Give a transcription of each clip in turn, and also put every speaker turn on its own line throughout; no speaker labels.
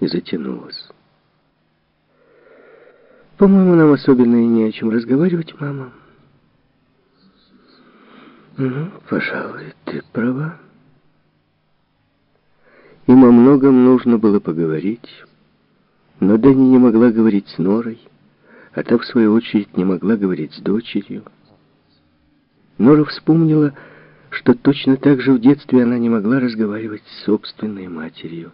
и затянулась. «По-моему, нам особенно и не о чем разговаривать, мама». «Ну, пожалуй, ты права». Им о многом нужно было поговорить, но Дани не могла говорить с Норой, а та, в свою очередь, не могла говорить с дочерью. Нора вспомнила, что точно так же в детстве она не могла разговаривать с собственной матерью.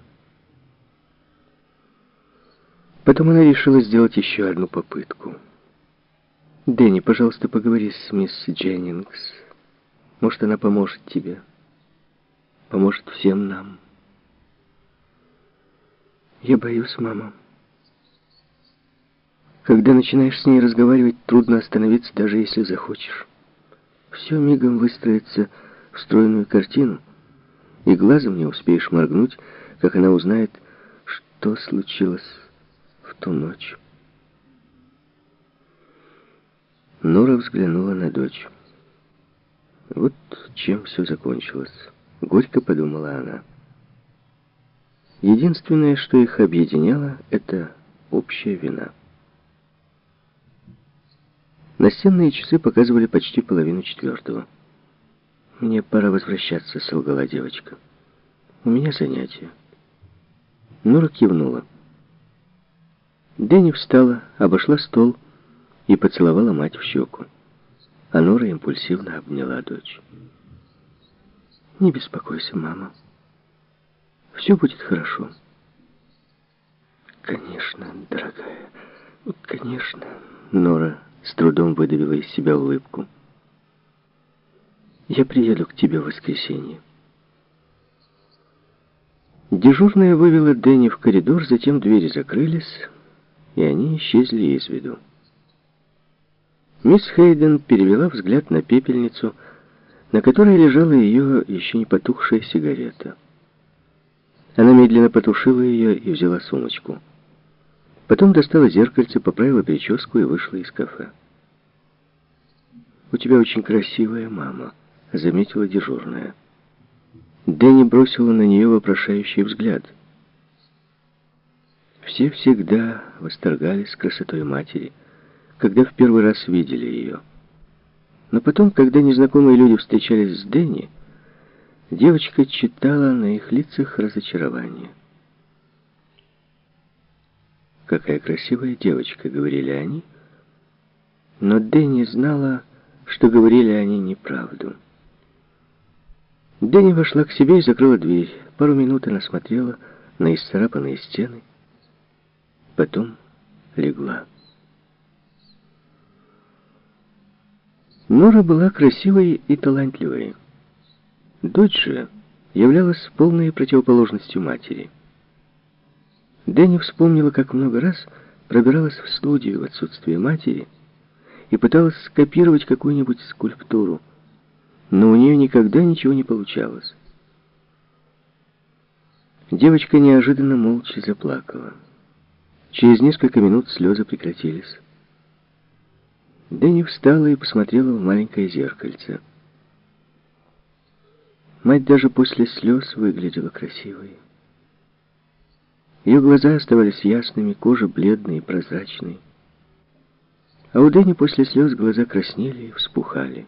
Потом она решила сделать еще одну попытку. «Дэнни, пожалуйста, поговори с мисс Дженнингс. Может, она поможет тебе. Поможет всем нам». «Я боюсь, мама». Когда начинаешь с ней разговаривать, трудно остановиться, даже если захочешь. Все мигом выстроится в стройную картину, и глазом не успеешь моргнуть, как она узнает, что случилось ту ночь. Нора взглянула на дочь. Вот чем все закончилось. Горько подумала она. Единственное, что их объединяло, это общая вина. Настенные часы показывали почти половину четвертого. «Мне пора возвращаться», — солгала девочка. «У меня занятие». Нора кивнула. Дэнни встала, обошла стол и поцеловала мать в щеку. А Нора импульсивно обняла дочь. «Не беспокойся, мама. Все будет хорошо». «Конечно, дорогая, конечно». Нора с трудом выдавила из себя улыбку. «Я приеду к тебе в воскресенье». Дежурная вывела Дэнни в коридор, затем двери закрылись, и они исчезли из виду. Мисс Хейден перевела взгляд на пепельницу, на которой лежала ее еще не потухшая сигарета. Она медленно потушила ее и взяла сумочку. Потом достала зеркальце, поправила прическу и вышла из кафе. «У тебя очень красивая мама», — заметила дежурная. Дэнни бросила на нее вопрошающий взгляд. Все всегда восторгались красотой матери, когда в первый раз видели ее. Но потом, когда незнакомые люди встречались с Дэнни, девочка читала на их лицах разочарование. «Какая красивая девочка», — говорили они. Но Дэнни знала, что говорили они неправду. Дэнни вошла к себе и закрыла дверь. Пару минут она смотрела на исцарапанные стены. Потом легла. Нора была красивой и талантливой. Дочь же являлась полной противоположностью матери. Дэнни вспомнила, как много раз пробиралась в студию в отсутствие матери и пыталась скопировать какую-нибудь скульптуру, но у нее никогда ничего не получалось. Девочка неожиданно молча заплакала. Через несколько минут слезы прекратились. Дэнни встала и посмотрела в маленькое зеркальце. Мать даже после слез выглядела красивой. Ее глаза оставались ясными, кожа бледной и прозрачной. А у Дэни после слез глаза краснели и вспухали.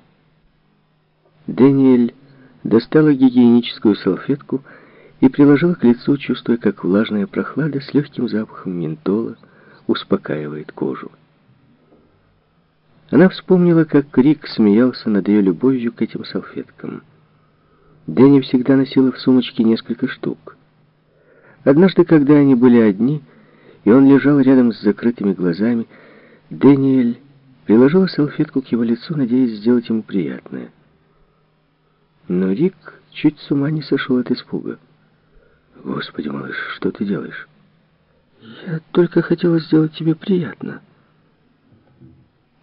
Дэниэль достала гигиеническую салфетку и приложила к лицу, чувствуя, как влажная прохлада с легким запахом ментола успокаивает кожу. Она вспомнила, как Рик смеялся над ее любовью к этим салфеткам. Дэнни всегда носила в сумочке несколько штук. Однажды, когда они были одни, и он лежал рядом с закрытыми глазами, Дэниэль приложила салфетку к его лицу, надеясь сделать ему приятное. Но Рик чуть с ума не сошел от испуга. «Господи, малыш, что ты делаешь?» «Я только хотела сделать тебе приятно».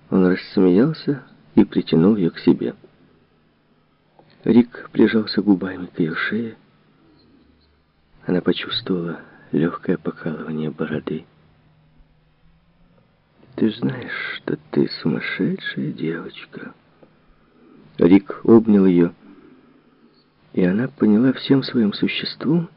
Он рассмеялся и притянул ее к себе. Рик прижался губами к ее шее, она почувствовала легкое покалывание бороды. «Ты знаешь, что ты сумасшедшая девочка». Рик обнял ее, и она поняла всем своим существом,